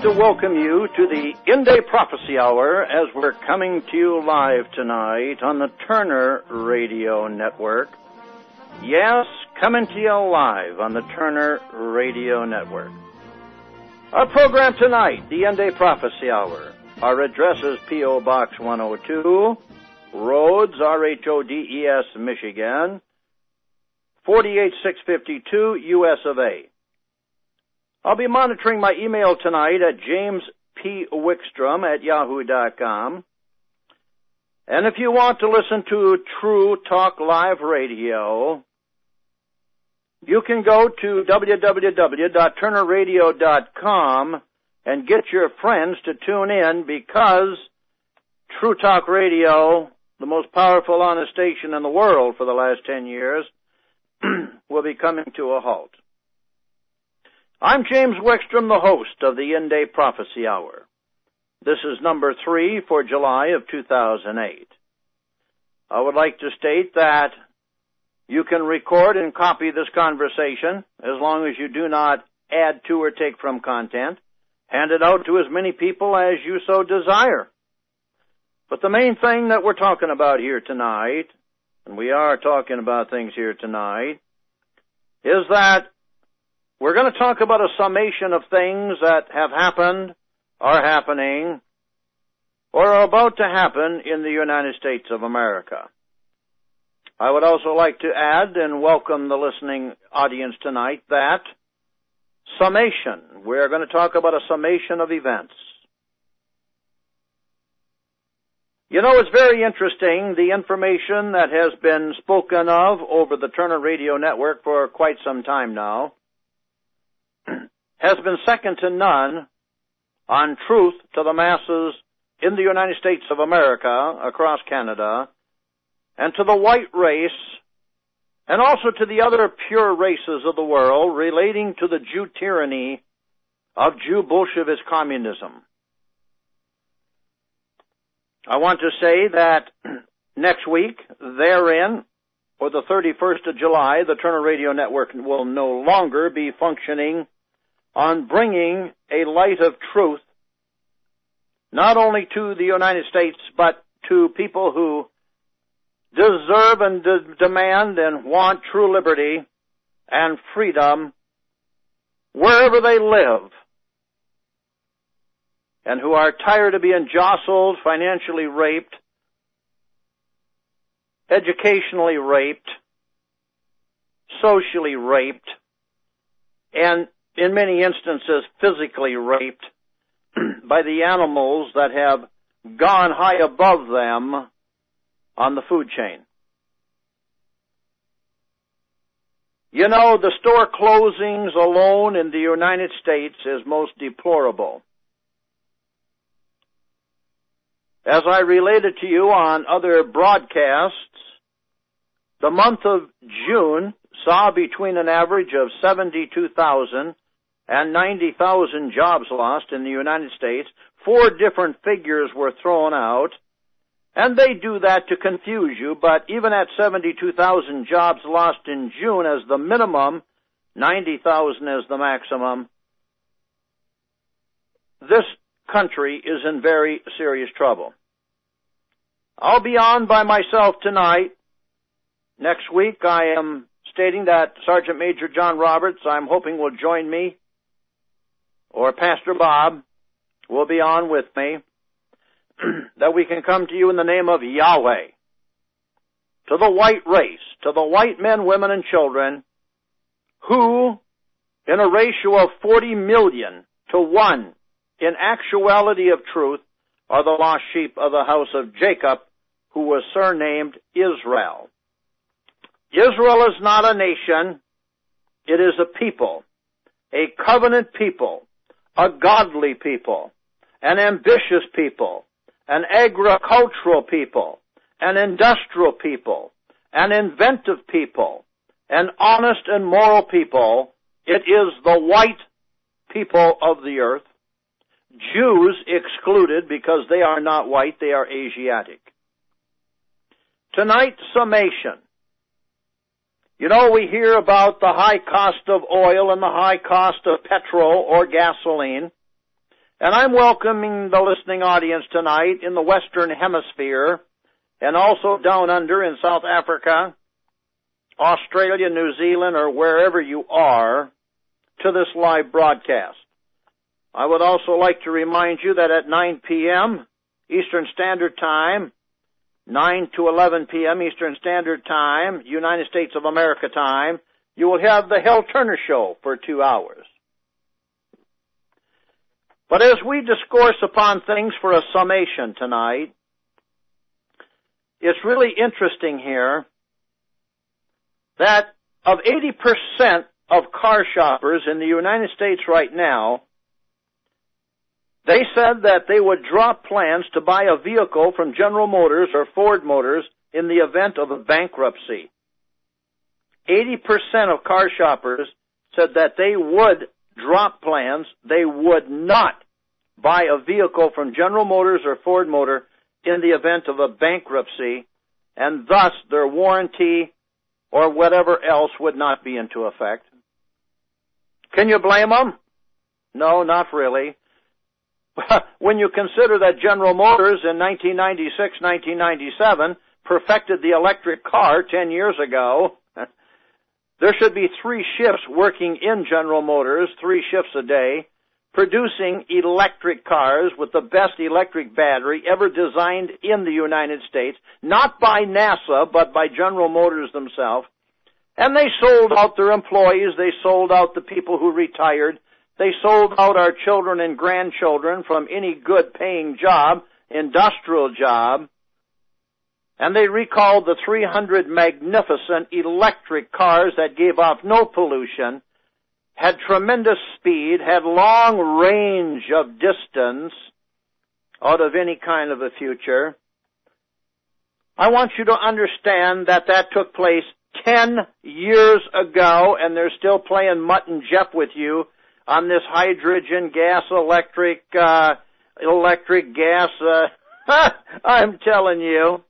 Like to welcome you to the End Day Prophecy Hour as we're coming to you live tonight on the Turner Radio Network. Yes, coming to you live on the Turner Radio Network. Our program tonight, the End Day Prophecy Hour. Our address is P.O. Box 102, Rhodes, R-H-O-D-E-S, Michigan, 48652, U.S. of A. I'll be monitoring my email tonight at James P. Wickstrom at yahoo.com. And if you want to listen to True Talk Live Radio, you can go to www.turnerradio.com and get your friends to tune in because True Talk Radio, the most powerful honest station in the world for the last 10 years, will be coming to a halt. I'm James Wickstrom, the host of the End Day Prophecy Hour. This is number three for July of 2008. I would like to state that you can record and copy this conversation as long as you do not add to or take from content. Hand it out to as many people as you so desire. But the main thing that we're talking about here tonight, and we are talking about things here tonight, is that we're going to talk about a summation of things that have happened, are happening, or are about to happen in the United States of America. I would also like to add and welcome the listening audience tonight that summation. We're going to talk about a summation of events. You know, it's very interesting, the information that has been spoken of over the Turner Radio Network for quite some time now has been second to none on truth to the masses in the United States of America, across Canada, and to the white race, and also to the other pure races of the world relating to the Jew tyranny of Jew Bolshevist communism. I want to say that next week, therein, or the 31st of July, the Turner Radio Network will no longer be functioning on bringing a light of truth not only to the United States, but to people who deserve and de- demand and want true liberty and freedom wherever they live and who are tired of being jostled, financially raped, educationally raped, socially raped, and in many instances physically raped by the animals that have gone high above them on the food chain. You know, the store closings alone in the United States is most deplorable. As I related to you on other broadcasts, the month of June saw between an average of 72,000 and 90,000 jobs lost in the United States. Four different figures were thrown out, and they do that to confuse you, but even at 72,000 jobs lost in June as the minimum, 90,000 as the maximum, this country is in very serious trouble. I'll be on by myself tonight. Next week I am stating that Sergeant Major John Roberts, I'm hoping will join me or Pastor Bob will be on with me, that we can come to you in the name of Yahweh, to the white race, to the white men, women, and children, who, in a ratio of 40 million to 1, in actuality of truth, are the lost sheep of the house of Jacob, who was surnamed Israel. Israel is not a nation, it is a people, a covenant people, a godly people, an ambitious people, an agricultural people, an industrial people, an inventive people, an honest and moral people. It is the white people of the earth. Jews excluded because they are not white, they are Asiatic. Tonight's summation. You know, we hear about the high cost of oil and the high cost of petrol or gasoline. And I'm welcoming the listening audience tonight in the Western Hemisphere and also down under in South Africa, Australia, New Zealand, or wherever you are to this live broadcast. I would also like to remind you that at 9 p.m. Eastern Standard Time, 9 to 11 p.m. Eastern Standard Time, United States of America time, you will have the Hal Turner Show for two hours. But as we discourse upon things for a summation tonight, it's really interesting here that of 80% of car shoppers in the United States right now, they said that they would drop plans to buy a vehicle from General Motors or Ford Motors in the event of a bankruptcy. 80% of car shoppers said that they would drop plans, they would not buy a vehicle from General Motors or Ford Motor in the event of a bankruptcy, and thus their warranty or whatever else would not be into effect. Can you blame them? No, not really. when you consider that General Motors in 1996, 1997 perfected the electric car 10 years ago, there should be three shifts working in General Motors, three shifts a day, producing electric cars with the best electric battery ever designed in the United States, not by NASA, but by General Motors themselves. And they sold out their employees, they sold out the people who retired, they sold out our children and grandchildren from any good paying job, industrial job, and they recalled the 300 magnificent electric cars that gave off no pollution, had tremendous speed, had long range of distance out of any kind of a future. I want you to understand that that took place 10 years ago and they're still playing mutt and Jeff with you on this hydrogen gas electric, uh, electric gas, uh, I'm telling you.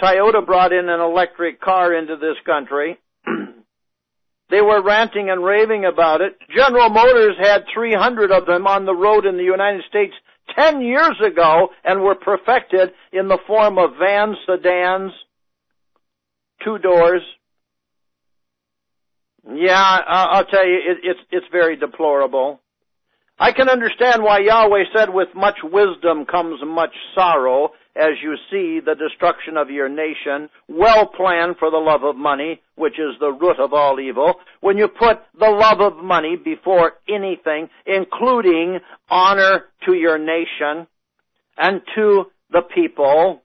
Toyota brought in an electric car into this country. they were ranting and raving about it. General Motors had 300 of them on the road in the United States 10 years ago and were perfected in the form of vans, sedans, two doors. Yeah, I'll tell you, it, it's, it's very deplorable. I can understand why Yahweh said with much wisdom comes much sorrow as you see the destruction of your nation, well planned for the love of money, which is the root of all evil. When you put the love of money before anything, including honor to your nation and to the people,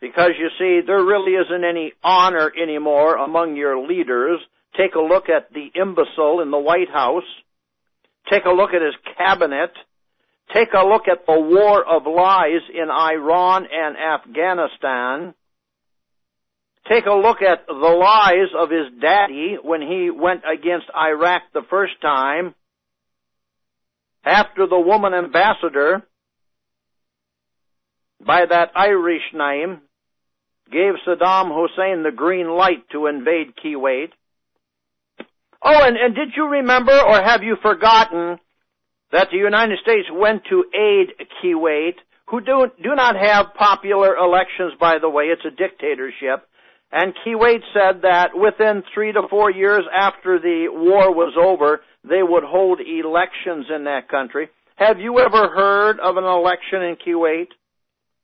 because you see, there really isn't any honor anymore among your leaders. Take a look at the imbecile in the White House Take a look at his cabinet. Take a look at the war of lies in Iran and Afghanistan. Take a look at the lies of his daddy when he went against Iraq the first time. After the woman ambassador, by that Irish name, gave Saddam Hussein the green light to invade Kuwait. Oh, and, and did you remember or have you forgotten that the United States went to aid Kuwait, who do, do not have popular elections, by the way, it's a dictatorship, and Kuwait said that within three to four years after the war was over, they would hold elections in that country. Have you ever heard of an election in Kuwait?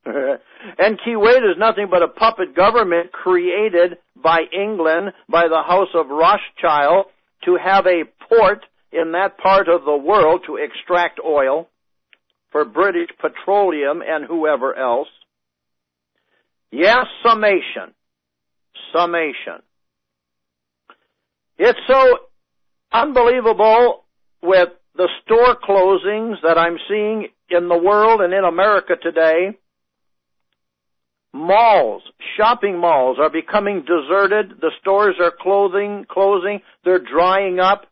and Kuwait is nothing but a puppet government created by England, by the House of Rothschild, to have a port in that part of the world to extract oil for British Petroleum and whoever else. Yes, summation. Summation. It's so unbelievable with the store closings that I'm seeing in the world and in America today Malls, shopping malls are becoming deserted. The stores are closing, closing. They're drying up.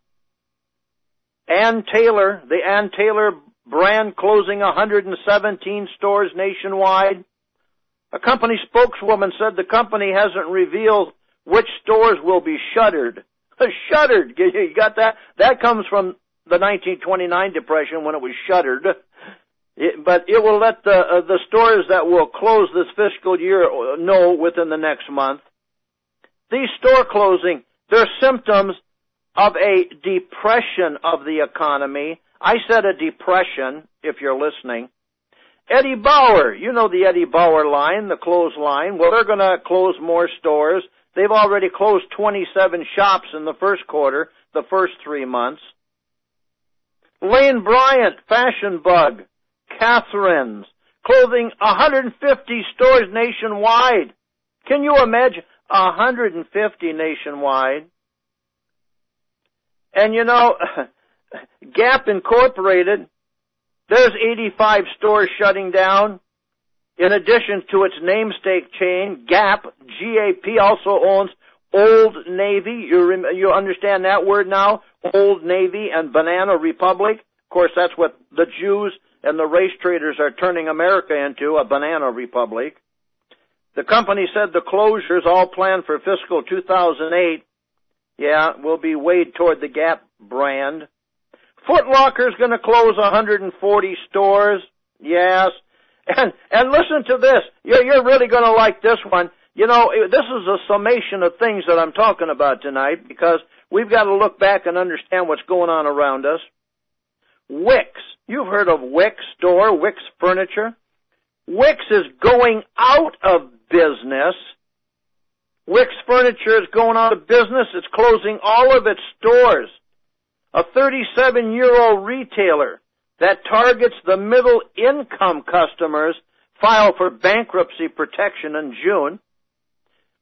Ann Taylor, the Ann Taylor brand closing 117 stores nationwide. A company spokeswoman said the company hasn't revealed which stores will be shuttered. shuttered. You got that? That comes from the 1929 depression when it was shuttered. It, but it will let the uh, the stores that will close this fiscal year know within the next month. These store closing, they're symptoms of a depression of the economy. I said a depression, if you're listening. Eddie Bauer, you know the Eddie Bauer line, the clothes line. Well, they're going to close more stores. They've already closed 27 shops in the first quarter, the first three months. Lane Bryant, Fashion Bug, Catherine's, clothing 150 stores nationwide. Can you imagine? 150 nationwide. And you know, Gap Incorporated, there's 85 stores shutting down. In addition to its namesake chain, Gap, G-A-P also owns Old Navy. You, rem- you understand that word now? Old Navy and Banana Republic. Of course, that's what the Jews and the race traders are turning America into, a banana republic. The company said the closures all planned for fiscal 2008, yeah, will be weighed toward the Gap brand. Foot Locker's gonna close 140 stores, yes. And, and listen to this, you're, you're really gonna like this one. You know, this is a summation of things that I'm talking about tonight because we've got to look back and understand what's going on around us. Wickes. You've heard of Wickes store, Wickes Furniture. Wickes is going out of business. Wickes Furniture is going out of business. It's closing all of its stores. A 37 year old retailer that targets the middle income customers filed for bankruptcy protection in June.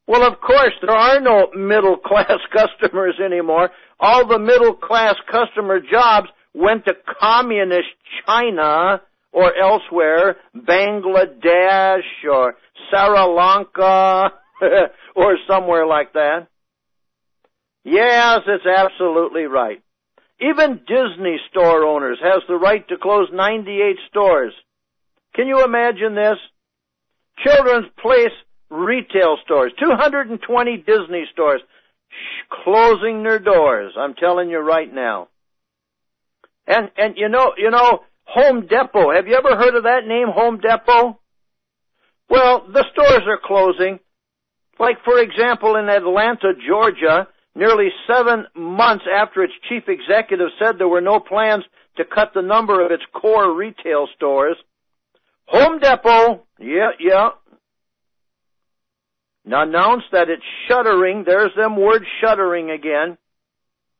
Well, of course, there are no middle class customers anymore. All the middle class customer jobs went to communist China or elsewhere, Bangladesh or Sri Lanka or somewhere like that. Yes, it's absolutely right. Even Disney store owners has the right to close 98 stores. Can you imagine this? Children's Place retail stores, 220 Disney stores, closing their doors. I'm telling you right now. And, and you know, you know, Home Depot. Have you ever heard of that name, Home Depot? Well, the stores are closing. Like, for example, in Atlanta, Georgia, nearly seven months after its chief executive said there were no plans to cut the number of its core retail stores, Home Depot, yeah, yeah, Now announced that it's shuttering. There's them words shuttering again.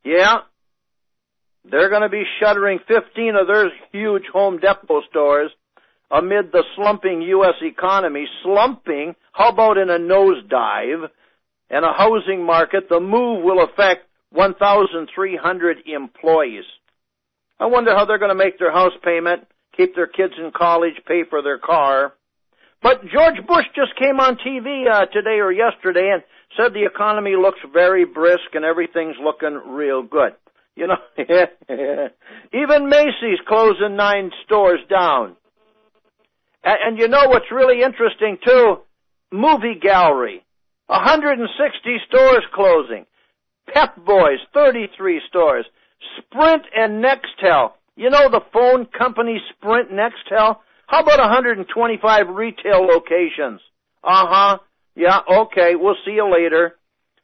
Yeah, they're going to be shuttering 15 of their huge Home Depot stores amid the slumping U.S. economy. Slumping? How about in a nosedive? And a housing market, the move will affect 1,300 employees. I wonder how they're going to make their house payment, keep their kids in college, pay for their car. But George Bush just came on TV uh, today or yesterday and said the economy looks very brisk and everything's looking real good. You know, even Macy's closing nine stores down. And, and you know what's really interesting too? Movie gallery. 160 stores closing. Pep Boys, 33 stores. Sprint and Nextel. You know the phone company Sprint Nextel? How about 125 retail locations? Uh huh. Yeah, okay, we'll see you later.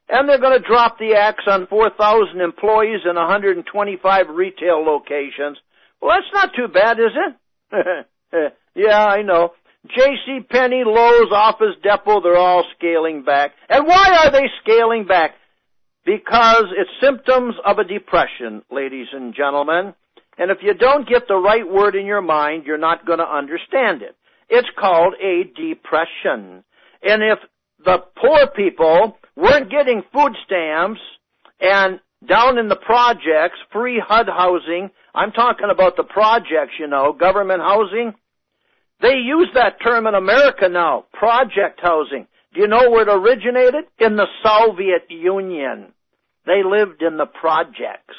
And they're going to drop the axe on 4,000 employees in 125 retail locations. Well, that's not too bad, is it? yeah, I know. J.C. Penney, Lowe's, Office Depot, they're all scaling back. And why are they scaling back? Because it's symptoms of a depression, ladies and gentlemen. And if you don't get the right word in your mind, you're not going to understand it. It's called a depression. And if the poor people weren't getting food stamps and down in the projects, free HUD housing, I'm talking about the projects, you know, government housing. They use that term in America now, project housing. Do you know where it originated? In the Soviet Union. They lived in the projects.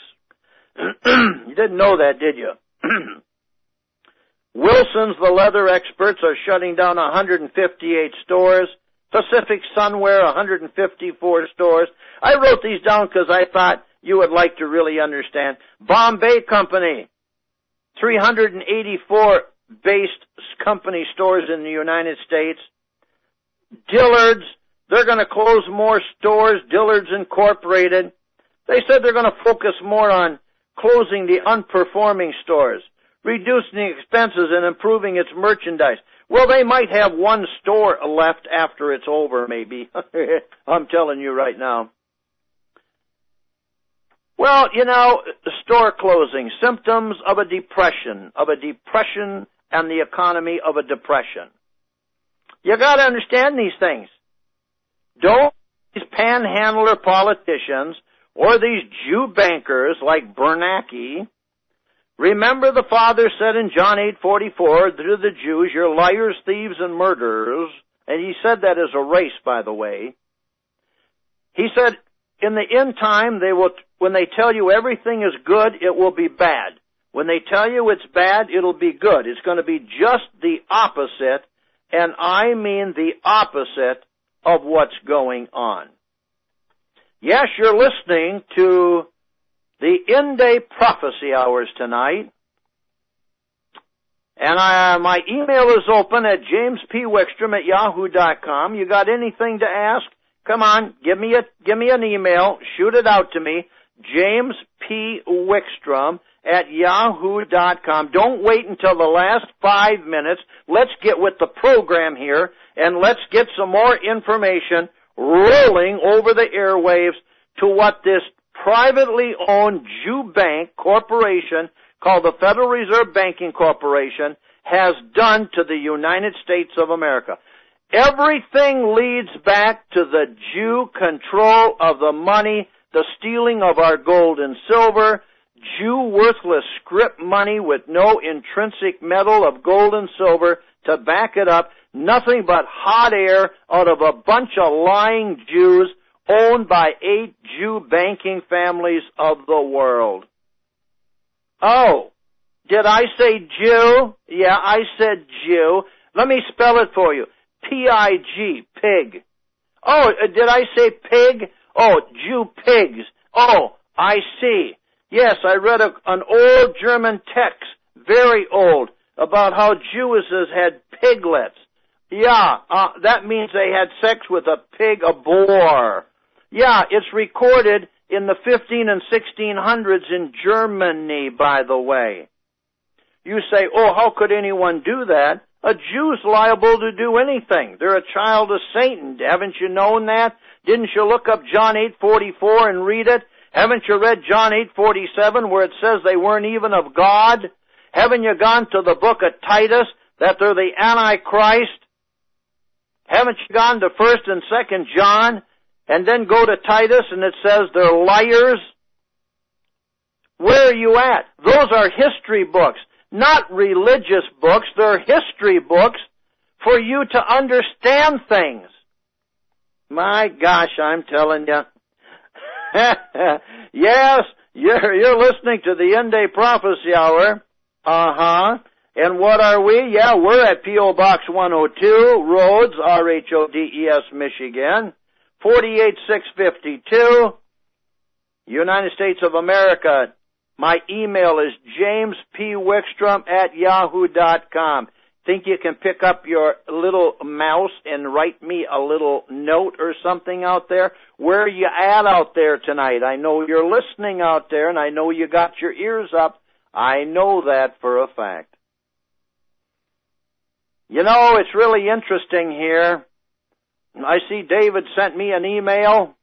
you didn't know that, did you? Wilson's, the leather experts, are shutting down 158 stores. Pacific Sunwear, 154 stores. I wrote these down because I thought you would like to really understand. Bombay Company, 384 based company stores in the United States. Dillard's, they're going to close more stores. Dillard's Incorporated. They said they're going to focus more on closing the unperforming stores, reducing the expenses and improving its merchandise. Well, they might have one store left after it's over, maybe. I'm telling you right now. Well, you know, store closing, symptoms of a depression, of a depression and the economy of a depression. You gotta understand these things. Don't these panhandler politicians or these Jew bankers like Bernanke remember the Father said in John 8:44 to the Jews, "You're liars, thieves, and murderers." And he said that as a race, by the way. He said, in the end time, they will, when they tell you everything is good, it will be bad. When they tell you it's bad, it'll be good. It's going to be just the opposite, and I mean the opposite of what's going on. Yes, you're listening to the end day prophecy hours tonight. And I, my email is open at jamespwickstrom at yahoo.com. You got anything to ask? Come on, give me a, give me an email, shoot it out to me, James P. Wickstrom at yahoo.com. Don't wait until the last five minutes. Let's get with the program here and let's get some more information rolling over the airwaves to what this privately owned Jew bank corporation called the Federal Reserve Banking Corporation has done to the United States of America. Everything leads back to the Jew control of the money, the stealing of our gold and silver, Jew worthless script money with no intrinsic metal of gold and silver to back it up, nothing but hot air out of a bunch of lying Jews owned by eight Jew banking families of the world. Oh, did I say Jew? Yeah, I said Jew. Let me spell it for you. P-I-G, pig. Oh, uh, did I say pig? Oh, Jew pigs. Oh, I see. Yes, I read a, an old German text, very old, about how Jewesses had piglets. Yeah, uh, that means they had sex with a pig, a boar. Yeah, it's recorded in the 15 and 1600s in Germany, by the way. You say, oh, how could anyone do that? A Jew's liable to do anything. They're a child of Satan. Haven't you known that? Didn't you look up John 8:44 and read it? Haven't you read John 8:47 where it says they weren't even of God? Haven't you gone to the book of Titus that they're the Antichrist? Haven't you gone to 1st and 2nd John and then go to Titus and it says they're liars? Where are you at? Those are history books not religious books, they're history books for you to understand things. My gosh, I'm telling you. yes, you're, you're listening to the End Day Prophecy Hour. Uh-huh. And what are we? Yeah, we're at P.O. Box 102, Rhodes, R-H-O-D-E-S, Michigan, 48652, United States of America, my email is jamespwickstrom at yahoo.com. Think you can pick up your little mouse and write me a little note or something out there? Where you at out there tonight? I know you're listening out there and I know you got your ears up. I know that for a fact. You know, it's really interesting here. I see David sent me an email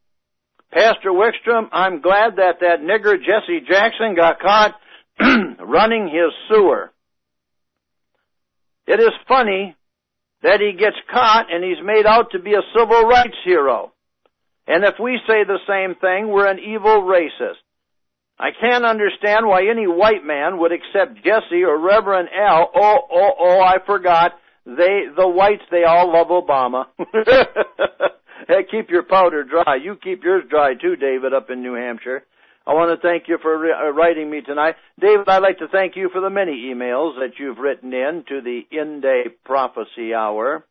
Pastor Wickstrom, I'm glad that that nigger Jesse Jackson got caught running his sewer. It is funny that he gets caught and he's made out to be a civil rights hero. And if we say the same thing, we're an evil racist. I can't understand why any white man would accept Jesse or Reverend Al. Oh, oh, oh, I forgot. They, the whites, they all love Obama. Hey, keep your powder dry. You keep yours dry too, David, up in New Hampshire. I want to thank you for uh, writing me tonight. David, I'd like to thank you for the many emails that you've written in to the End Day Prophecy Hour.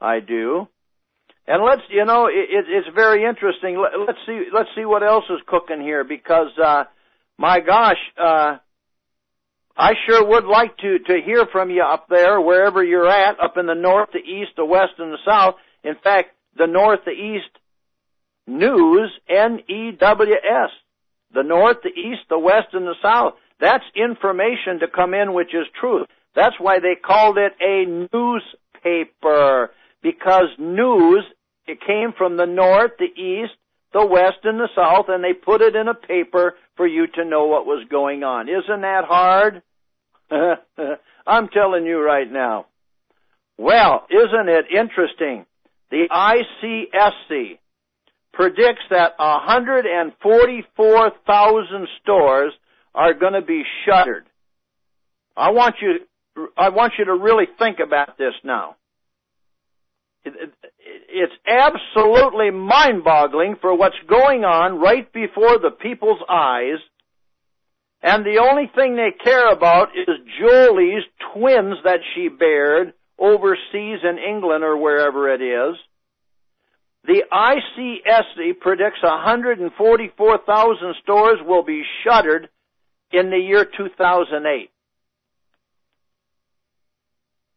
I do. And let's, you know, it, it's very interesting. Let's see, let's see what else is cooking here because, uh, my gosh, uh, I sure would like to, to hear from you up there, wherever you're at, up in the north, the east, the west, and the south. In fact, the north, the east, news, N-E-W-S. The north, the east, the west, and the south. That's information to come in which is truth. That's why they called it a newspaper. Because news, it came from the north, the east, the west, and the south, and they put it in a paper for you to know what was going on. Isn't that hard? I'm telling you right now. Well, isn't it interesting? The ICSC predicts that 144,000 stores are going to be shuttered. I want you, I want you to really think about this now. it's absolutely mind-boggling for what's going on right before the people's eyes, and the only thing they care about is Jolie's twins that she bared overseas in England or wherever it is. The ICSC predicts 144,000 stores will be shuttered in the year 2008.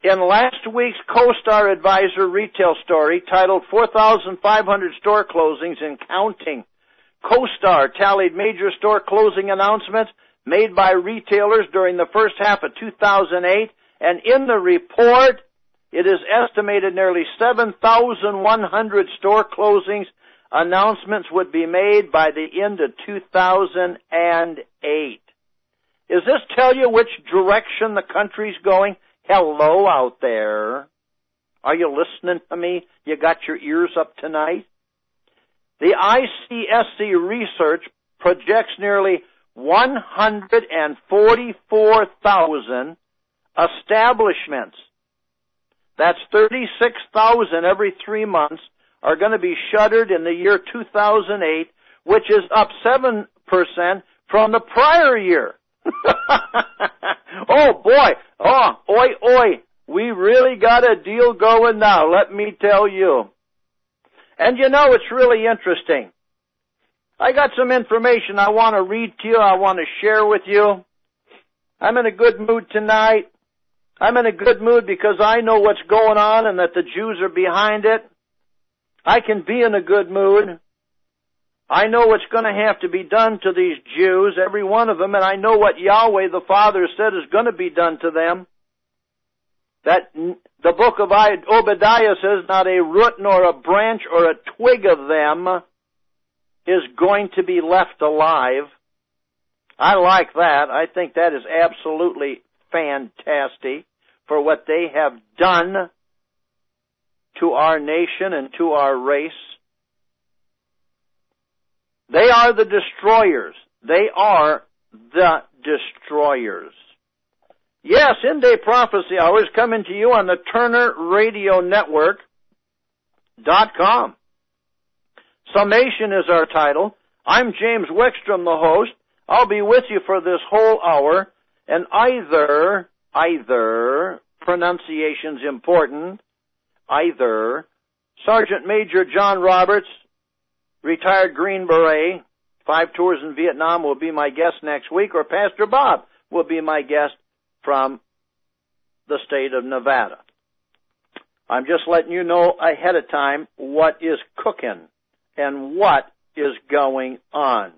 In last week's CoStar Advisor retail story titled 4,500 Store Closings and Counting, CoStar tallied major store closing announcements made by retailers during the first half of 2008 and in the report it is estimated nearly 7,100 store closings announcements would be made by the end of 2008. Does this tell you which direction the country's going? Hello out there. Are you listening to me? You got your ears up tonight? The ICSC research projects nearly 144,000 establishments that's 36,000 every three months are going to be shuttered in the year 2008, which is up 7% from the prior year. oh boy, oh, oi, oi, we really got a deal going now, let me tell you. And you know, it's really interesting. I got some information I want to read to you, I want to share with you. I'm in a good mood tonight. I'm in a good mood because I know what's going on and that the Jews are behind it. I can be in a good mood. I know what's going to have to be done to these Jews, every one of them, and I know what Yahweh the Father said is going to be done to them. That the book of Obadiah says not a root nor a branch or a twig of them is going to be left alive. I like that. I think that is absolutely fantastic for what they have done to our nation and to our race. They are the destroyers. They are the destroyers. Yes, end day prophecy hours coming to you on the Turner Radio Network dot com. Summation is our title. I'm James Wickstrom, the host. I'll be with you for this whole hour. And either, either, pronunciation's important, either Sergeant Major John Roberts, retired Green Beret, five tours in Vietnam will be my guest next week, or Pastor Bob will be my guest from the state of Nevada. I'm just letting you know ahead of time what is cooking and what is going on.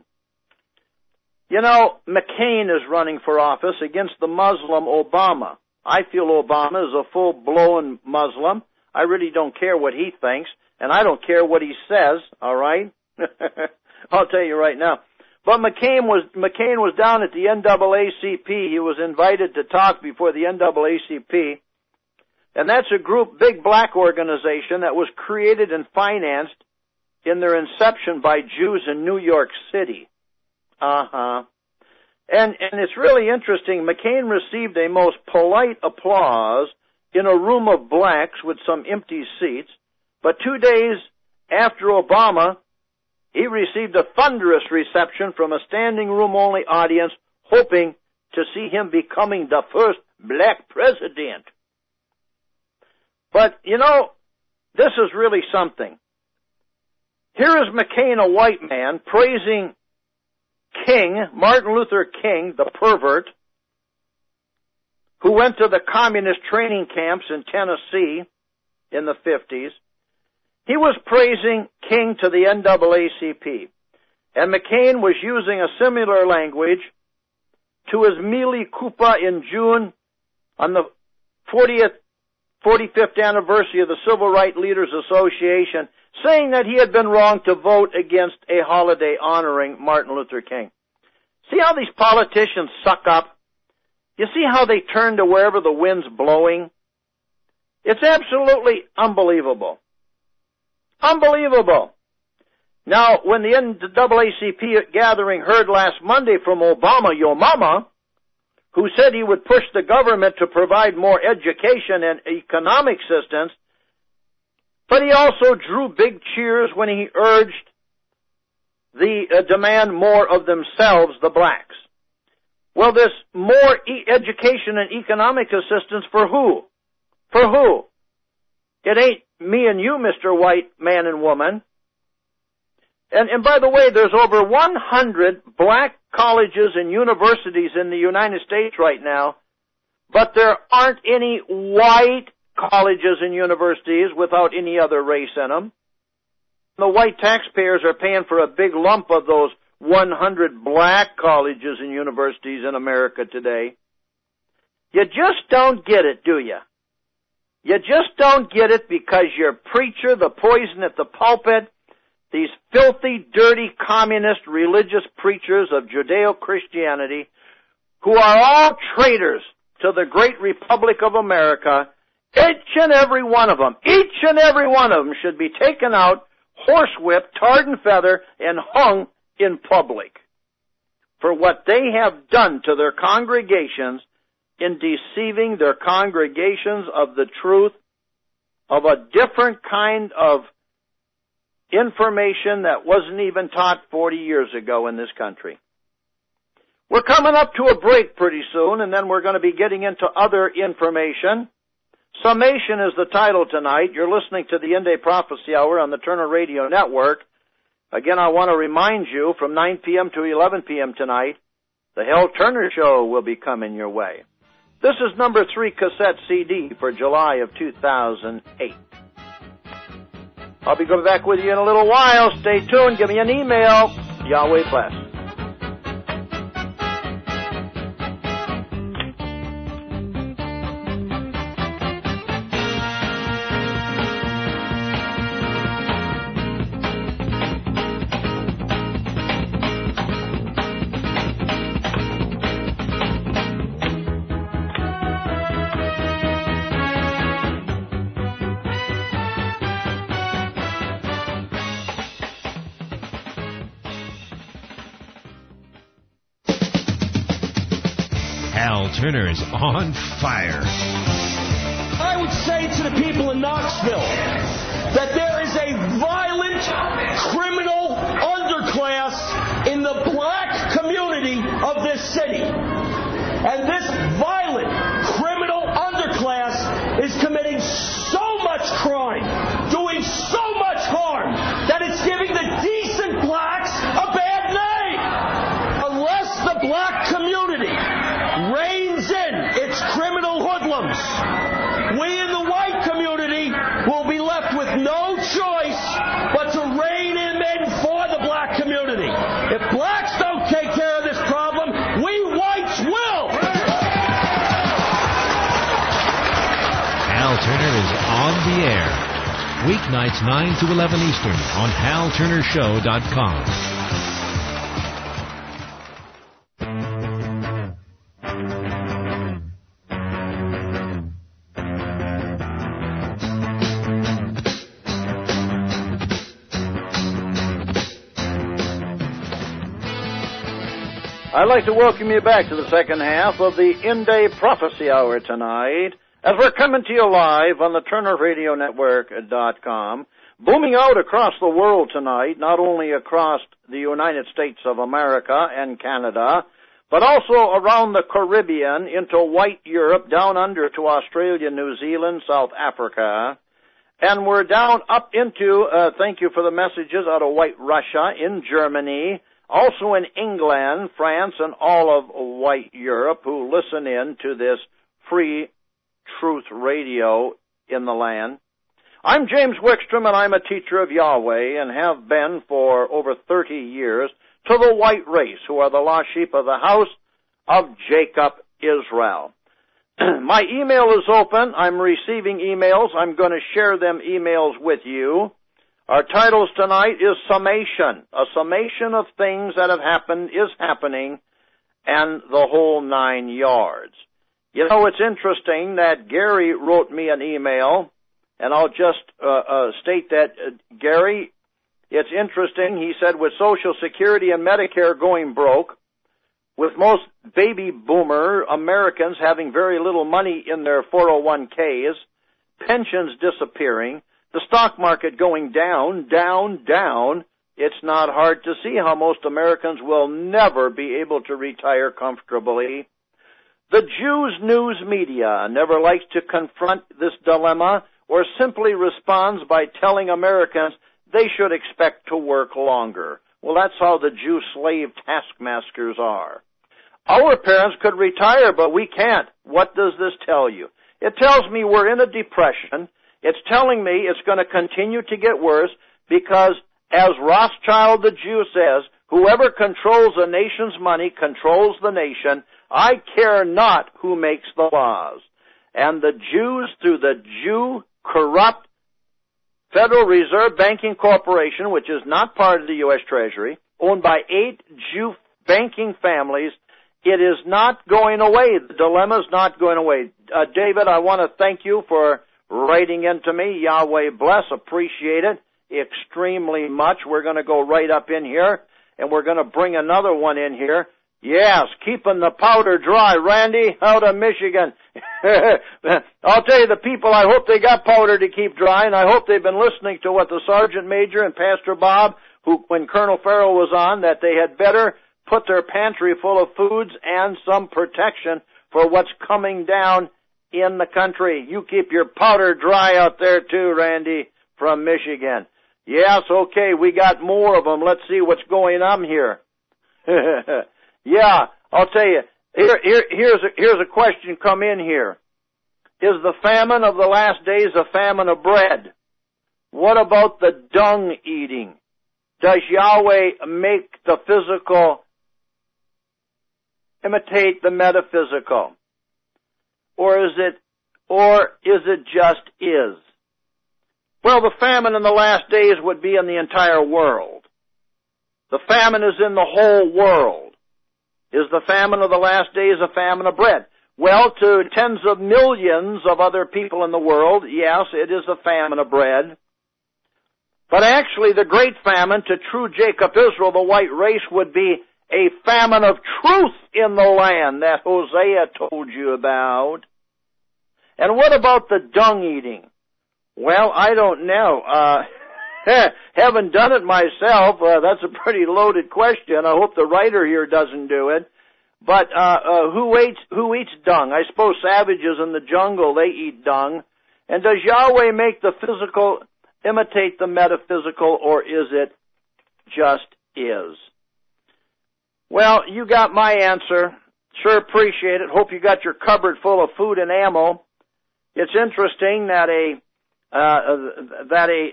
You know, McCain is running for office against the Muslim Obama. I feel Obama is a full-blown Muslim. I really don't care what he thinks, and I don't care what he says, alright? I'll tell you right now. But McCain was, McCain was down at the NAACP. He was invited to talk before the NAACP. And that's a group, big black organization that was created and financed in their inception by Jews in New York City. Uh-huh. And, and it's really interesting. McCain received a most polite applause in a room of blacks with some empty seats, but two days after Obama, he received a thunderous reception from a standing room only audience hoping to see him becoming the first black president. But, you know, this is really something. Here is McCain, a white man, praising King, Martin Luther King, the pervert, who went to the communist training camps in Tennessee in the 50s. He was praising King to the NAACP. And McCain was using a similar language to his mea culpa in June on the 40th, 45th anniversary of the Civil Rights Leaders Association, saying that he had been wrong to vote against a holiday honoring Martin Luther King. See how these politicians suck up? You see how they turn to wherever the wind's blowing? It's absolutely unbelievable. Unbelievable. Now, when the NAACP gathering heard last Monday from Obama, your mama, who said he would push the government to provide more education and economic assistance, but he also drew big cheers when he urged the uh, demand more of themselves, the blacks. Well, this more e- education and economic assistance for who? For who? It ain't me and you, Mr. White man and woman. And, and by the way, there's over 100 black colleges and universities in the United States right now, but there aren't any white colleges and universities without any other race in them. The white taxpayers are paying for a big lump of those 100 black colleges and universities in America today. You just don't get it, do you? You just don't get it because your preacher, the poison at the pulpit, these filthy, dirty, communist religious preachers of Judeo-Christianity, who are all traitors to the great Republic of America, each and every one of them, each and every one of them should be taken out, horsewhipped, tarred and feather, and hung in public for what they have done to their congregations in deceiving their congregations of the truth of a different kind of information that wasn't even taught 40 years ago in this country. We're coming up to a break pretty soon, and then we're going to be getting into other information. Summation is the title tonight. You're listening to the End Day Prophecy Hour on the Turner Radio Network. Again, I want to remind you from 9 p.m. to 11 p.m. tonight, the Hal Turner Show will be coming your way. This is number three cassette CD for July of 2008. I'll be coming back with you in a little while. Stay tuned. Give me an email. Yahweh bless. Turner's on fire. I would say to the people in Knoxville that there is a violent Weeknights 9 to 11 Eastern on HalTurnerShow.com. I'd like to welcome you back to the second half of the End Day Prophecy Hour tonight, as we're coming to you live on the TurnerRadioNetwork.com, booming out across the world tonight, not only across the United States of America and Canada, but also around the Caribbean into white Europe, down under to Australia, New Zealand, South Africa, And we're down up into, uh, thank you for the messages out of White Russia, in Germany, also in England, France, and all of white Europe who listen in to this free truth radio in the land. I'm James Wickstrom and I'm a teacher of Yahweh and have been for over 30 years to the white race who are the lost sheep of the house of Jacob Israel. My email is open. I'm receiving emails. I'm going to share them emails with you. Our titles tonight is Summation. A summation of things that have happened is happening and the whole nine yards. You know, it's interesting that Gary wrote me an email and I'll just uh, uh, state that uh, Gary, it's interesting. He said with Social Security and Medicare going broke, with most baby boomer Americans having very little money in their 401ks, pensions disappearing, the stock market going down, down, down, it's not hard to see how most Americans will never be able to retire comfortably. The Jews news media never likes to confront this dilemma or simply responds by telling Americans they should expect to work longer. Well, that's how the Jew slave taskmasters are. Our parents could retire, but we can't. What does this tell you? It tells me we're in a depression. It's telling me it's going to continue to get worse because as Rothschild the Jew says, whoever controls a nation's money controls the nation. I care not who makes the laws. And the Jews through the Jew corrupt Federal Reserve Banking Corporation, which is not part of the U.S. Treasury, owned by eight Jew banking families, it is not going away. The dilemma is not going away. Uh, David, I want to thank you for writing into me. Yahweh bless, appreciate it extremely much. We're going to go right up in here, and we're going to bring another one in here. Yes, keeping the powder dry. Randy, out of Michigan. I'll tell you, the people, I hope they got powder to keep dry, and I hope they've been listening to what the Sergeant Major and Pastor Bob, who, when Colonel Farrell was on, that they had better put their pantry full of foods and some protection for what's coming down in the country. You keep your powder dry out there too, Randy, from Michigan. Yes, okay, we got more of them. Let's see what's going on here. yeah, I'll tell you, here, here, here's a, here's a question come in here. Is the famine of the last days a famine of bread? What about the dung eating? Does Yahweh make the physical imitate the metaphysical? Or is it, or is it just is? Well, the famine in the last days would be in the entire world. The famine is in the whole world. Is the famine of the last days a famine of bread? Well, to tens of millions of other people in the world, yes, it is a famine of bread. But actually the great famine to true Jacob Israel, the white race, would be a famine of truth in the land that Hosea told you about. And what about the dung eating? Well, I don't know. Uh, Haven't done it myself. Uh, that's a pretty loaded question. I hope the writer here doesn't do it. But uh, uh, who eats who eats dung? I suppose savages in the jungle they eat dung. And does Yahweh make the physical imitate the metaphysical, or is it just is? Well, you got my answer. Sure appreciate it. Hope you got your cupboard full of food and ammo. It's interesting that a uh, that a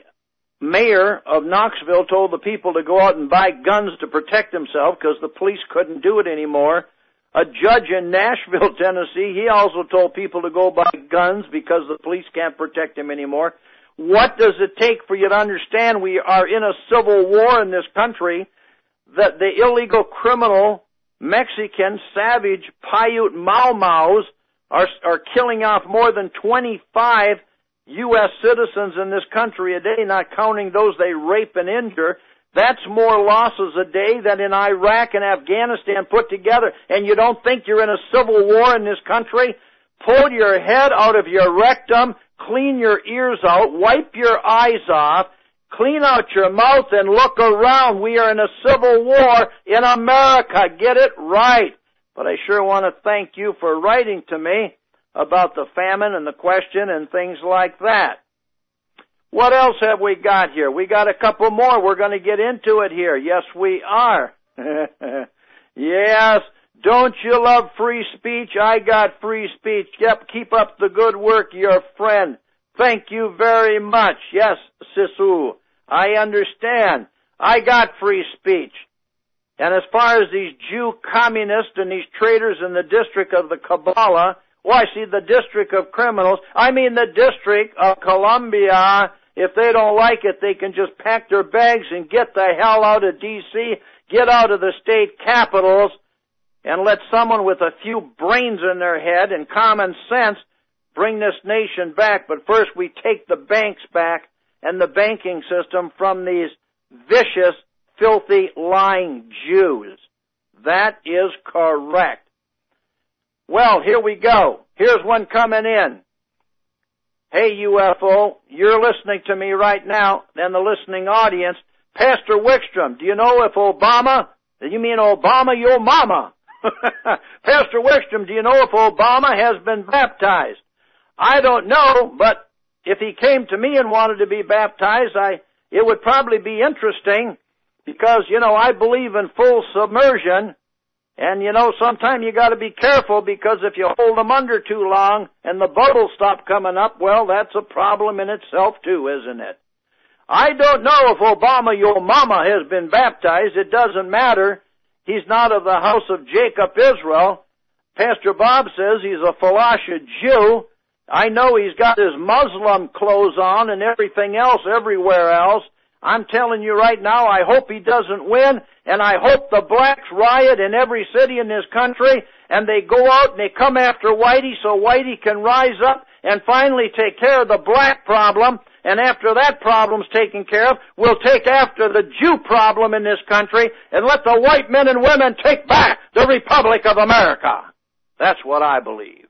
mayor of Knoxville told the people to go out and buy guns to protect themselves because the police couldn't do it anymore. A judge in Nashville, Tennessee, he also told people to go buy guns because the police can't protect them anymore. What does it take for you to understand we are in a civil war in this country that the illegal criminal Mexican savage Paiute Mau Maus are, are killing off more than 25 U.S. citizens in this country a day, not counting those they rape and injure, that's more losses a day than in Iraq and Afghanistan put together. And you don't think you're in a civil war in this country? Pull your head out of your rectum, clean your ears out, wipe your eyes off, clean out your mouth and look around. We are in a civil war in America. Get it right. But I sure want to thank you for writing to me about the famine and the question and things like that. What else have we got here? We got a couple more. We're going to get into it here. Yes, we are. yes. Don't you love free speech? I got free speech. Yep, keep up the good work, your friend. Thank you very much. Yes, Sisu. I understand. I got free speech. And as far as these Jew communists and these traitors in the district of the Kabbalah, oh, why, see, the district of criminals, I mean the district of Columbia, if they don't like it, they can just pack their bags and get the hell out of D.C., get out of the state capitals, and let someone with a few brains in their head and common sense bring this nation back. But first we take the banks back and the banking system from these vicious, filthy, lying Jews. That is correct. Well, here we go. Here's one coming in. Hey UFO, you're listening to me right now, and the listening audience. Pastor Wickstrom, do you know if Obama, you mean Obama, your mama? Pastor Wickstrom, do you know if Obama has been baptized? I don't know, but if he came to me and wanted to be baptized, I, it would probably be interesting because, you know, I believe in full submersion and you know, sometimes you gotta be careful because if you hold them under too long and the bubbles stop coming up, well, that's a problem in itself too, isn't it? I don't know if Obama, your mama, has been baptized. It doesn't matter. He's not of the house of Jacob Israel. Pastor Bob says he's a Falasha Jew. I know he's got his Muslim clothes on and everything else everywhere else. I'm telling you right now, I hope he doesn't win, and I hope the blacks riot in every city in this country, and they go out and they come after Whitey so Whitey can rise up and finally take care of the black problem, and after that problem's taken care of, we'll take after the Jew problem in this country and let the white men and women take back the Republic of America. That's what I believe.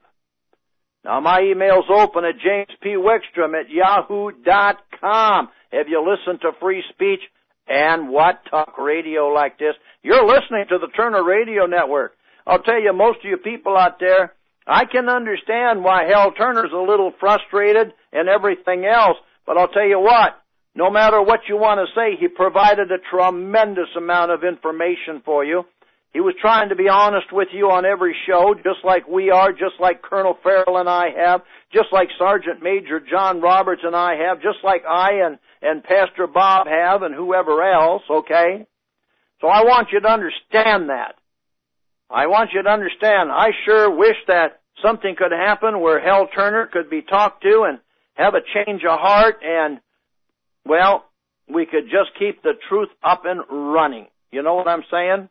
Now my email's open at James P. Wickstrom at yahoo.com. Have you listened to free speech and what talk radio like this? You're listening to the Turner Radio Network. I'll tell you, most of you people out there, I can understand why Hal Turner's a little frustrated and everything else, but I'll tell you what, no matter what you want to say, he provided a tremendous amount of information for you. He was trying to be honest with you on every show, just like we are, just like Colonel Farrell and I have, just like Sergeant Major John Roberts and I have, just like I and, and Pastor Bob have and whoever else, okay? So I want you to understand that. I want you to understand, I sure wish that something could happen where Hal Turner could be talked to and have a change of heart and, well, we could just keep the truth up and running. You know what I'm saying?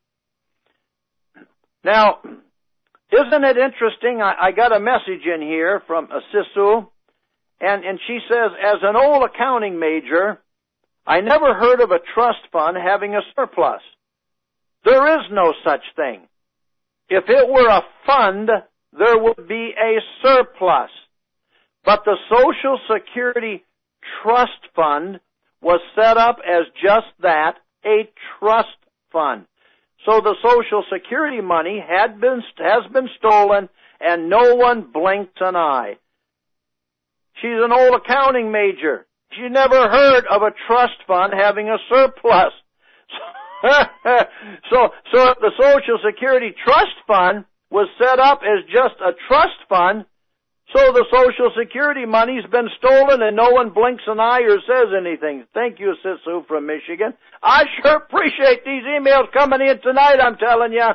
Now, isn't it interesting? I, I got a message in here from a and, and she says, as an old accounting major, I never heard of a trust fund having a surplus. There is no such thing. If it were a fund, there would be a surplus. But the Social Security Trust Fund was set up as just that, a trust fund. So the Social Security money had been, has been stolen and no one blinked an eye. She's an old accounting major. She never heard of a trust fund having a surplus. so, so the Social Security Trust Fund was set up as just a trust fund, so the Social Security money's been stolen and no one blinks an eye or says anything. Thank you, Sisu from Michigan. I sure appreciate these emails coming in tonight, I'm telling you.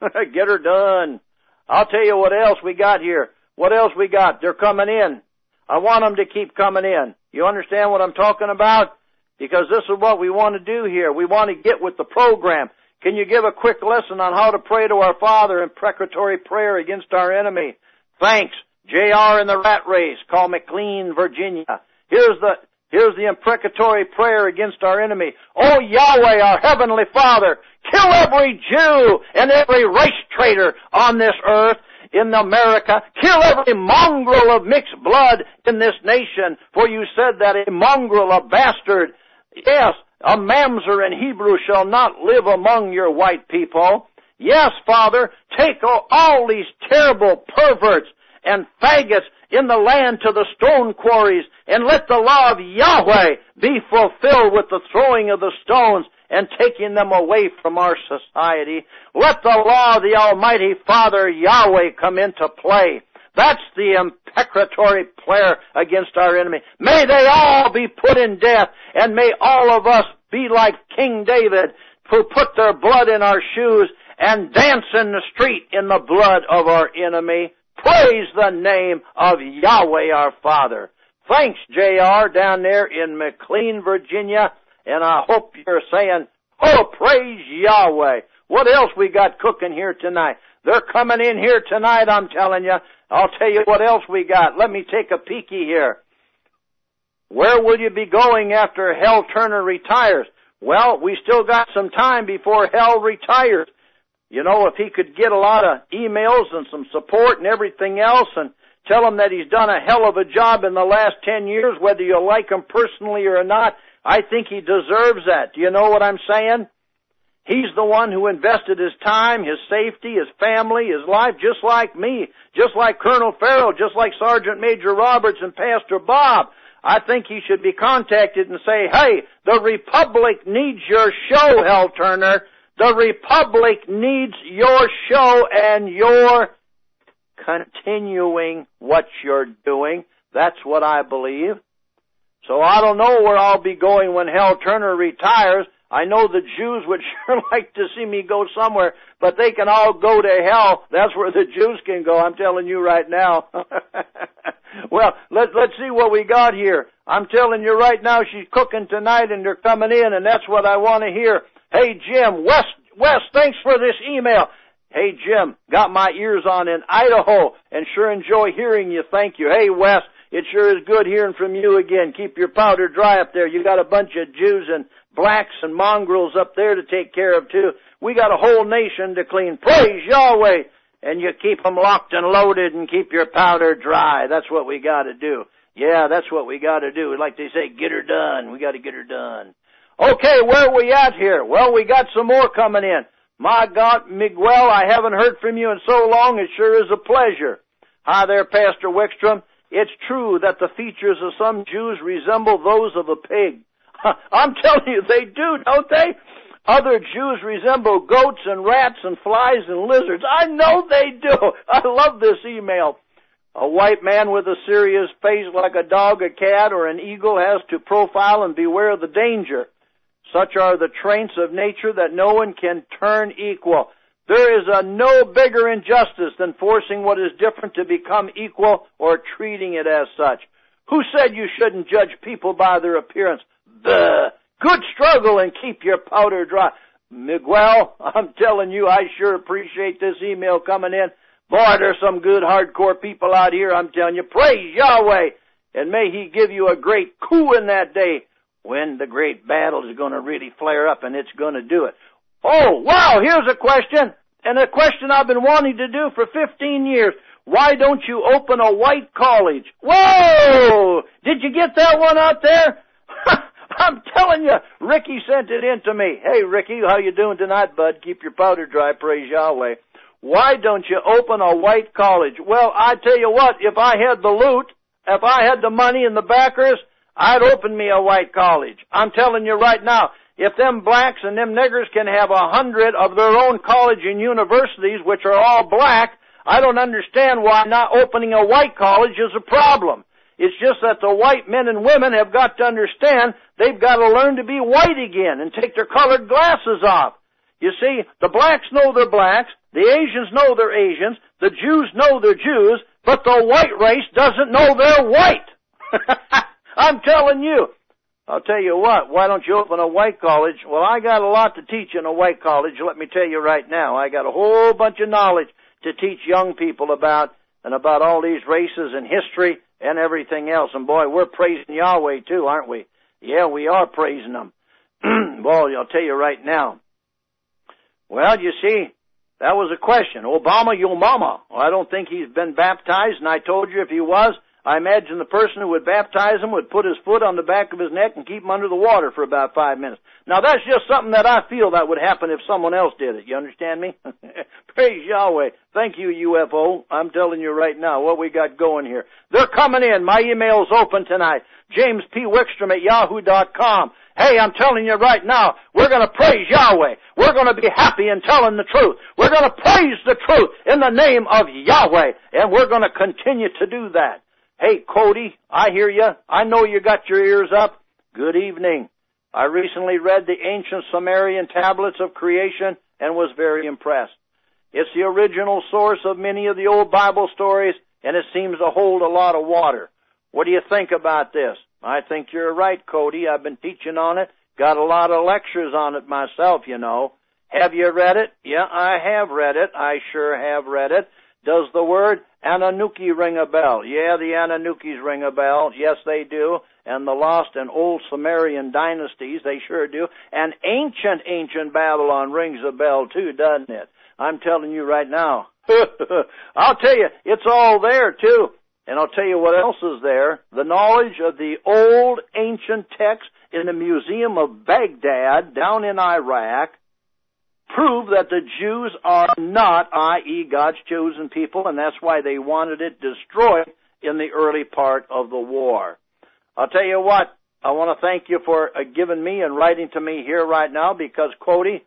Get her done. I'll tell you what else we got here. What else we got? They're coming in. I want them to keep coming in. You understand what I'm talking about? Because this is what we want to do here. We want to get with the program. Can you give a quick lesson on how to pray to our Father imprecatory prayer against our enemy? Thanks. JR in the rat race, call McLean, Virginia. Here's the, here's the imprecatory prayer against our enemy. Oh Yahweh, our heavenly Father, kill every Jew and every race traitor on this earth in America. Kill every mongrel of mixed blood in this nation, for you said that a mongrel, a bastard, yes, a mamzer in Hebrew shall not live among your white people. Yes, Father, take all, all these terrible perverts and faggots in the land to the stone quarries, and let the law of Yahweh be fulfilled with the throwing of the stones and taking them away from our society. Let the law of the Almighty Father Yahweh come into play. That's the imprecatory prayer against our enemy. May they all be put in death, and may all of us be like King David, who put their blood in our shoes and dance in the street in the blood of our enemy. Praise the name of Yahweh our Father. Thanks, JR, down there in McLean, Virginia, and I hope you're saying, oh, praise Yahweh. What else we got cooking here tonight? They're coming in here tonight, I'm telling you. I'll tell you what else we got. Let me take a peeky here. Where will you be going after Hal Turner retires? Well, we still got some time before Hal retires. You know, if he could get a lot of emails and some support and everything else and tell him that he's done a hell of a job in the last 10 years, whether you like him personally or not, I think he deserves that. Do you know what I'm saying? He's the one who invested his time, his safety, his family, his life, just like me, just like Colonel Farrell, just like Sergeant Major Roberts and Pastor Bob. I think he should be contacted and say, hey, the Republic needs your show, Hal Turner. The Republic needs your show and your continuing what you're doing. That's what I believe. So I don't know where I'll be going when Hal Turner retires. I know the Jews would sure like to see me go somewhere, but they can all go to hell. That's where the Jews can go. I'm telling you right now. well, let, let's see what we got here. I'm telling you right now, she's cooking tonight and they're coming in and that's what I want to hear. Hey Jim, West, West, thanks for this email. Hey Jim, got my ears on in Idaho and sure enjoy hearing you. Thank you. Hey West, it sure is good hearing from you again. Keep your powder dry up there. You got a bunch of Jews and blacks and mongrels up there to take care of too. We got a whole nation to clean. Praise Yahweh! And you keep them locked and loaded and keep your powder dry. That's what we gotta do. Yeah, that's what we gotta do. Like they say, get her done. We gotta get her done. Okay, where are we at here? Well, we got some more coming in. My God, Miguel, I haven't heard from you in so long. It sure is a pleasure. Hi there, Pastor Wickstrom. It's true that the features of some Jews resemble those of a pig. I'm telling you, they do, don't they? Other Jews resemble goats and rats and flies and lizards. I know they do. I love this email. A white man with a serious face like a dog, a cat, or an eagle has to profile and beware of the danger. Such are the traits of nature that no one can turn equal. There is a no bigger injustice than forcing what is different to become equal or treating it as such. Who said you shouldn't judge people by their appearance? The good struggle and keep your powder dry. Miguel, I'm telling you, I sure appreciate this email coming in. Boy, there's some good hardcore people out here, I'm telling you. Praise Yahweh! And may He give you a great coup in that day when the great battle is going to really flare up and it's going to do it. Oh, wow, here's a question, and a question I've been wanting to do for 15 years. Why don't you open a white college? Whoa! Did you get that one out there? I'm telling you, Ricky sent it in to me. Hey Ricky, how you doing tonight, bud? Keep your powder dry, praise Yahweh. Why don't you open a white college? Well, I tell you what, if I had the loot, if I had the money and the backers, I'd open me a white college. I'm telling you right now, if them blacks and them niggers can have a hundred of their own college and universities, which are all black, I don't understand why not opening a white college is a problem. It's just that the white men and women have got to understand they've got to learn to be white again and take their colored glasses off. You see, the blacks know they're blacks, the Asians know they're Asians, the Jews know they're Jews, but the white race doesn't know they're white. I'm telling you. I'll tell you what, why don't you open a white college? Well, I got a lot to teach in a white college, let me tell you right now. I got a whole bunch of knowledge to teach young people about and about all these races and history and everything else. And boy, we're praising Yahweh too, aren't we? Yeah, we are praising Him. boy, I'll tell you right now. Well, you see, that was a question. Obama, your mama. Well, I don't think he's been baptized, and I told you if he was, I imagine the person who would baptize him would put his foot on the back of his neck and keep him under the water for about five minutes. Now that's just something that I feel that would happen if someone else did it. You understand me? Praise Yahweh. Thank you, UFO. I'm telling you right now what we got going here. They're coming in. My email's open tonight. James P. Wickstrom at yahoo.com. Hey, I'm telling you right now, we're gonna praise Yahweh. We're gonna be happy in telling the truth. We're gonna praise the truth in the name of Yahweh. And we're gonna continue to do that. Hey, Cody, I hear you. I know you got your ears up. Good evening. I recently read the ancient Sumerian tablets of creation and was very impressed. It's the original source of many of the old Bible stories and it seems to hold a lot of water. What do you think about this? I think you're right, Cody. I've been teaching on it. Got a lot of lectures on it myself, you know. Have you read it? Yeah, I have read it. I sure have read it. Does the word Anunnaki ring a bell? Yeah, the Anunnakis ring a bell. Yes, they do. And the lost and old Sumerian dynasties, they sure do. And ancient, ancient Babylon rings a bell too, doesn't it? I'm telling you right now. I'll tell you, it's all there too. And I'll tell you what else is there. The knowledge of the old ancient texts in the Museum of Baghdad down in Iraq prove that the Jews are not, i.e. God's chosen people, and that's why they wanted it destroyed in the early part of the war. I'll tell you what, I want to thank you for uh, giving me and writing to me here right now because Cody,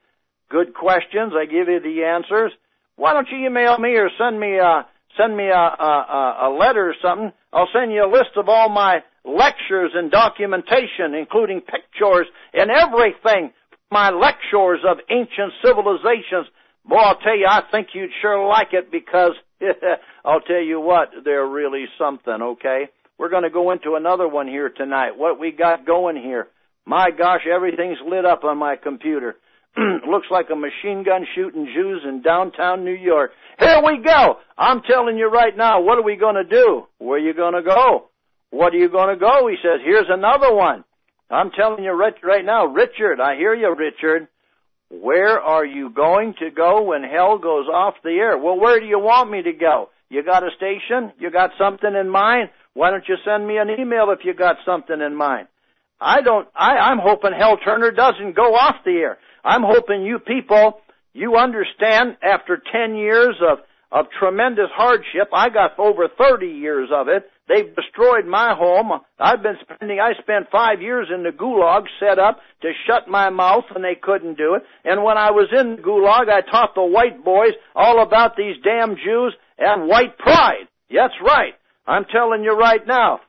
good questions. I give you the answers. Why don't you email me or send me a send me a, a, a letter or something. I'll send you a list of all my lectures and documentation, including pictures and everything. My lectures of ancient civilizations. Boy, I'll tell you, I think you'd sure like it because I'll tell you what, they're really something, okay? We're going to go into another one here tonight. What we got going here. My gosh, everything's lit up on my computer. Looks like a machine gun shooting Jews in downtown New York. Here we go. I'm telling you right now, what are we going to do? Where are you going to go? What are you going to go? He says, here's another one. I'm telling you right, right now, Richard, I hear you, Richard. Where are you going to go when Hal goes off the air? Well, where do you want me to go? You got a station? You got something in mind? Why don't you send me an email if you got something in mind? I don't, I, I'm hoping Hal Turner doesn't go off the air. I'm hoping you people you understand after 10 years of, of tremendous hardship, I got over 30 years of it. They've destroyed my home. I've been spending, I spent five years in the gulag set up to shut my mouth and they couldn't do it. And when I was in the gulag, I taught the white boys all about these damn Jews and white pride. That's right. I'm telling you right now.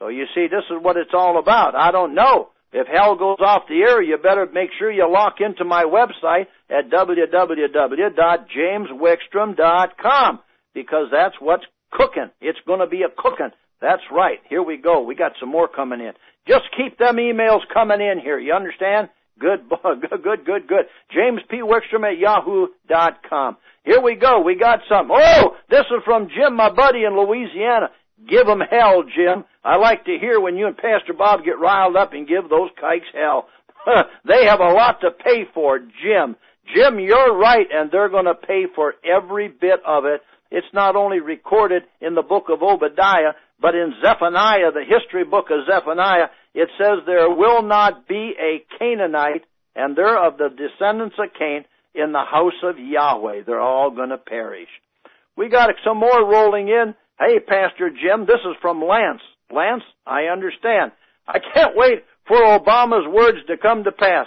So you see, this is what it's all about. I don't know. If Hal goes off the air, you better make sure you lock into my website at www.jameswickstrom.com because that's what's cooking. It's going to be a cooking. That's right. Here we go. We got some more coming in. Just keep them emails coming in here. You understand? Good, good, good, good, good. James P. Wickstrom at yahoo.com. Here we go. We got some. Oh, this is from Jim, my buddy in Louisiana. Give them hell, Jim. I like to hear when you and Pastor Bob get riled up and give those kikes hell. they have a lot to pay for, Jim. Jim, you're right, and they're going to pay for every bit of it. It's not only recorded in the book of Obadiah, but in Zephaniah, the history book of Zephaniah, it says there will not be a Canaanite, and they're of the descendants of Cain, in the house of Yahweh. They're all going to perish. We got some more rolling in. Hey, Pastor Jim, this is from Lance. Lance, I understand. I can't wait for Obama's words to come to pass.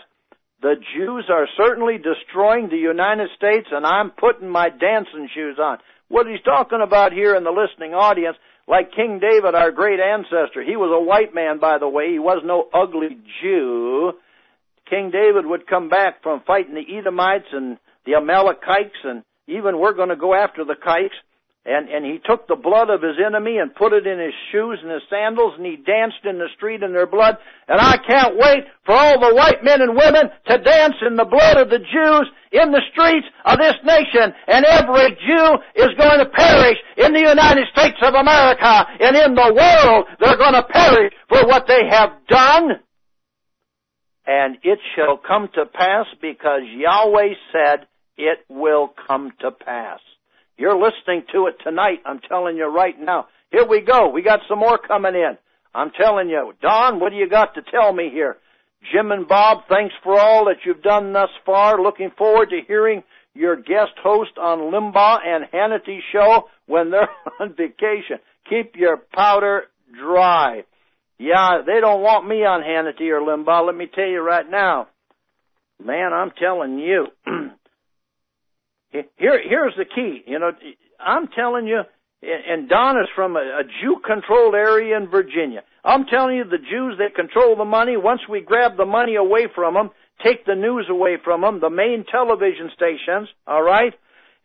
The Jews are certainly destroying the United States and I'm putting my dancing shoes on. What he's talking about here in the listening audience, like King David, our great ancestor, he was a white man, by the way. He was no ugly Jew. King David would come back from fighting the Edomites and the Amalekites and even we're going to go after the kites and, and he took the blood of his enemy and put it in his shoes and his sandals and he danced in the street in their blood. And I can't wait for all the white men and women to dance in the blood of the Jews in the streets of this nation. And every Jew is going to perish in the United States of America and in the world. They're going to perish for what they have done. And it shall come to pass because Yahweh said it will come to pass. You're listening to it tonight. I'm telling you right now. Here we go. We got some more coming in. I'm telling you. Don, what do you got to tell me here? Jim and Bob, thanks for all that you've done thus far. Looking forward to hearing your guest host on Limbaugh and Hannity show when they're on vacation. Keep your powder dry. Yeah, they don't want me on Hannity or Limbaugh, let me tell you right now. Man, I'm telling you. Here, here's the key. You know, I'm telling you, and Don is from a, a Jew-controlled area in Virginia. I'm telling you, the Jews that control the money, once we grab the money away from them, take the news away from them, the main television stations, all right,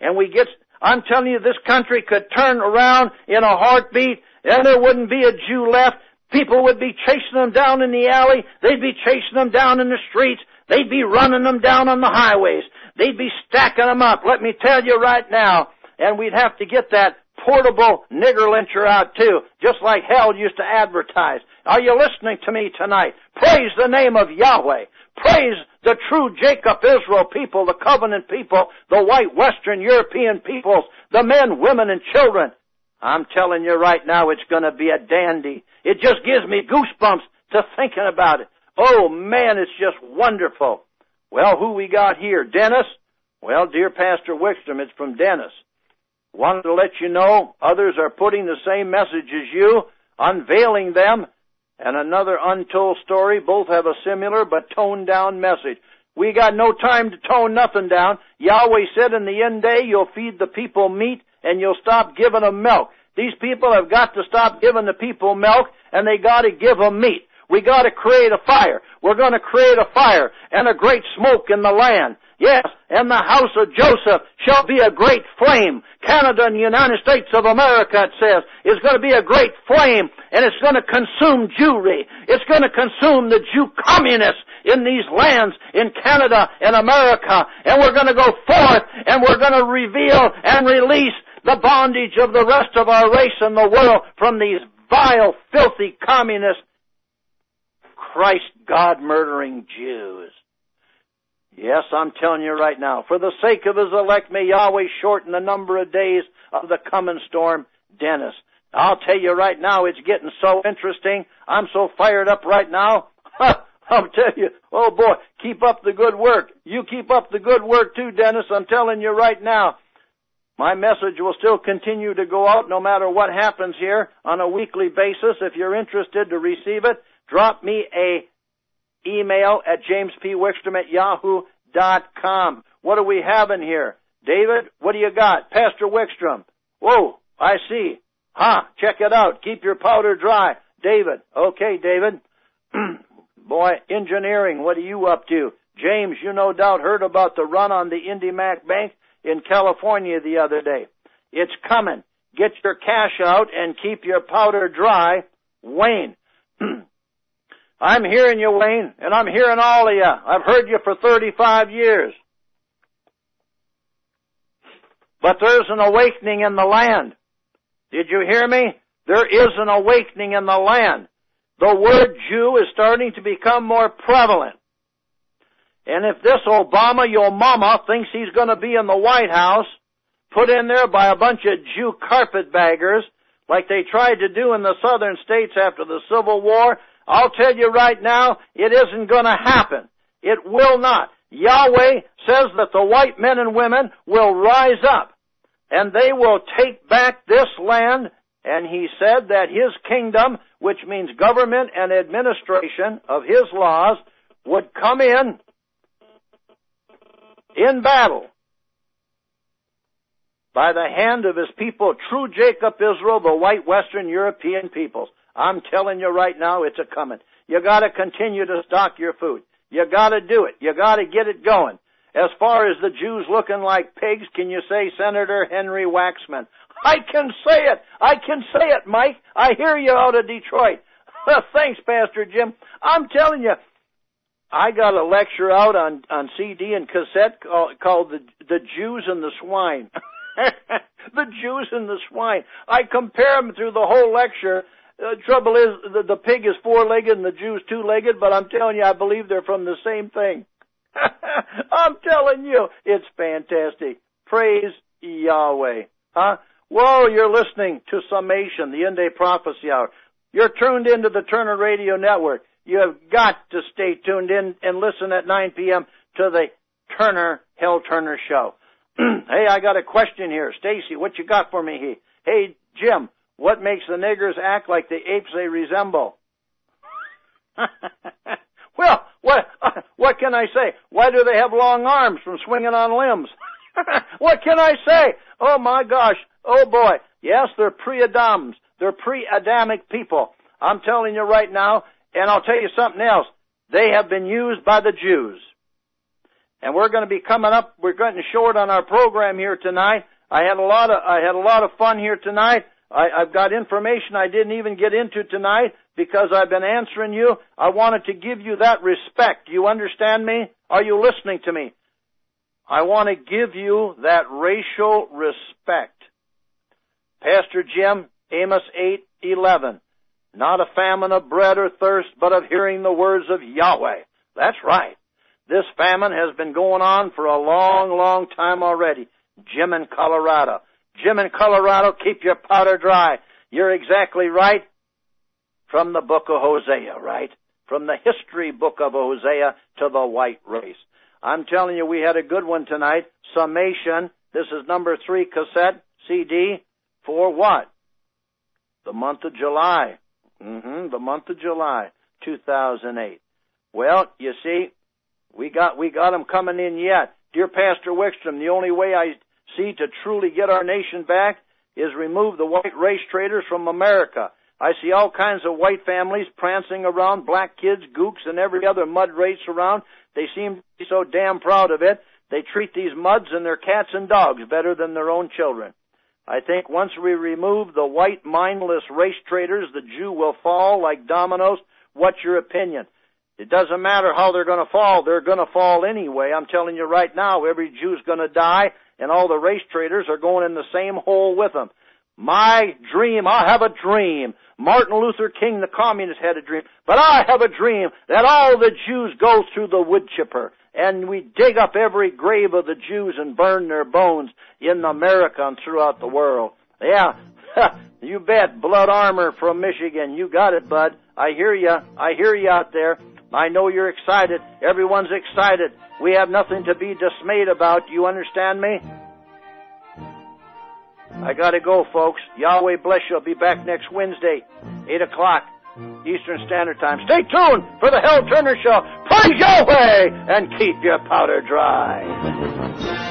and we get, I'm telling you, this country could turn around in a heartbeat, and there wouldn't be a Jew left. People would be chasing them down in the alley. They'd be chasing them down in the streets. They'd be running them down on the highways. They'd be stacking them up. Let me tell you right now. And we'd have to get that portable nigger lyncher out too, just like Hal used to advertise. Are you listening to me tonight? Praise the name of Yahweh. Praise the true Jacob Israel people, the covenant people, the white Western European peoples, the men, women, and children. I'm telling you right now, it's gonna be a dandy. It just gives me goosebumps to thinking about it. Oh man, it's just wonderful. Well, who we got here? Dennis? Well, dear Pastor Wickstrom, it's from Dennis. Wanted to let you know others are putting the same message as you, unveiling them, and another untold story. Both have a similar but toned down message. We got no time to tone nothing down. Yahweh said in the end day you'll feed the people meat and you'll stop giving them milk. These people have got to stop giving the people milk and they gotta give them meat. We gotta create a fire. We're gonna create a fire and a great smoke in the land. Yes, and the house of Joseph shall be a great flame. Canada and the United States of America, it says, is going to be a great flame, and it's going to consume Jewry. It's going to consume the Jew communists in these lands in Canada and America, and we're going to go forth, and we're going to reveal and release the bondage of the rest of our race and the world from these vile, filthy communist, Christ God murdering Jews. Yes, I'm telling you right now, for the sake of his elect, may Yahweh shorten the number of days of the coming storm, Dennis. I'll tell you right now, it's getting so interesting. I'm so fired up right now. I'll tell you, oh boy, keep up the good work. You keep up the good work too, Dennis. I'm telling you right now. My message will still continue to go out no matter what happens here on a weekly basis. If you're interested to receive it, drop me a email at jamespwickstrom at yahoo.com. What do we have in here? David, what do you got? Pastor Wickstrom. Whoa, I see. Ha, huh, check it out. Keep your powder dry. David. Okay, David. Boy, engineering, what are you up to? James, you no doubt heard about the run on the IndyMac Bank in California the other day. It's coming. Get your cash out and keep your powder dry. Wayne. I'm hearing you, Wayne, and I'm hearing all of you. I've heard you for 35 years. But there's an awakening in the land. Did you hear me? There is an awakening in the land. The word Jew is starting to become more prevalent. And if this Obama, your mama, thinks he's going to be in the White House, put in there by a bunch of Jew carpetbaggers, like they tried to do in the southern states after the Civil War, I'll tell you right now, it isn't going to happen. It will not. Yahweh says that the white men and women will rise up and they will take back this land and he said that his kingdom, which means government and administration of his laws, would come in in battle by the hand of his people, true Jacob Israel, the white Western European peoples. I'm telling you right now, it's a coming. You gotta continue to stock your food. You gotta do it. You gotta get it going. As far as the Jews looking like pigs, can you say Senator Henry Waxman? I can say it. I can say it, Mike. I hear you out of Detroit. Thanks, Pastor Jim. I'm telling you, I got a lecture out on, on CD and cassette called, called the, the Jews and the Swine. the Jews and the swine. I compare them through the whole lecture the trouble is, the, the pig is four-legged and the Jew's two-legged, but I'm telling you, I believe they're from the same thing. I'm telling you, it's fantastic. Praise Yahweh. Huh? Whoa, you're listening to Summation, the End Day Prophecy Hour. You're tuned into the Turner Radio Network. You have got to stay tuned in and listen at 9 p.m. to the Turner, Hal Turner Show. hey, I got a question here. Stacy, what you got for me? Here? Hey, Jim, what makes the niggers act like the apes they resemble? well, what, what can I say? Why do they have long arms from swinging on limbs? what can I say? Oh my gosh. Oh boy. Yes, they're pre-Adams. They're pre-Adamic people. I'm telling you right now, and I'll tell you something else. They have been used by the Jews. And we're going to be coming up, we're getting short on our program here tonight. I had a lot of, I had a lot of fun here tonight. I, I've got information I didn't even get into tonight because I've been answering you. I wanted to give you that respect. You understand me? Are you listening to me? I want to give you that racial respect. Pastor Jim, Amos 8:11. Not a famine of bread or thirst, but of hearing the words of Yahweh. That's right. This famine has been going on for a long, long time already. Jim in Colorado. Jim in Colorado, keep your powder dry. You're exactly right. From the book of Hosea, right? From the history book of Hosea to the white race. I'm telling you, we had a good one tonight. Summation. This is number three cassette CD for what? The month of July. Mm-hmm, the month of July, 2008. Well, you see, we got, we got them coming in yet. Dear Pastor Wickstrom, the only way I see to truly get our nation back is remove the white race traders from America. I see all kinds of white families prancing around, black kids, gooks, and every other mud race around. They seem to be so damn proud of it. They treat these muds and their cats and dogs better than their own children. I think once we remove the white mindless race traders, the Jew will fall like dominoes. What's your opinion? It doesn't matter how they're going to fall. They're going to fall anyway. I'm telling you right now, every Jew's going to die, and all the race traders are going in the same hole with them. My dream, I have a dream. Martin Luther King, the communist, had a dream. But I have a dream that all the Jews go through the wood chipper and we dig up every grave of the Jews and burn their bones in America and throughout the world. Yeah, you bet. Blood armor from Michigan. You got it, bud. I hear you. I hear you out there. I know you're excited. Everyone's excited. We have nothing to be dismayed about. You understand me? I gotta go, folks. Yahweh bless you. I'll be back next Wednesday, 8 o'clock Eastern Standard Time. Stay tuned for the Hal Turner Show. Praise Yahweh and keep your powder dry.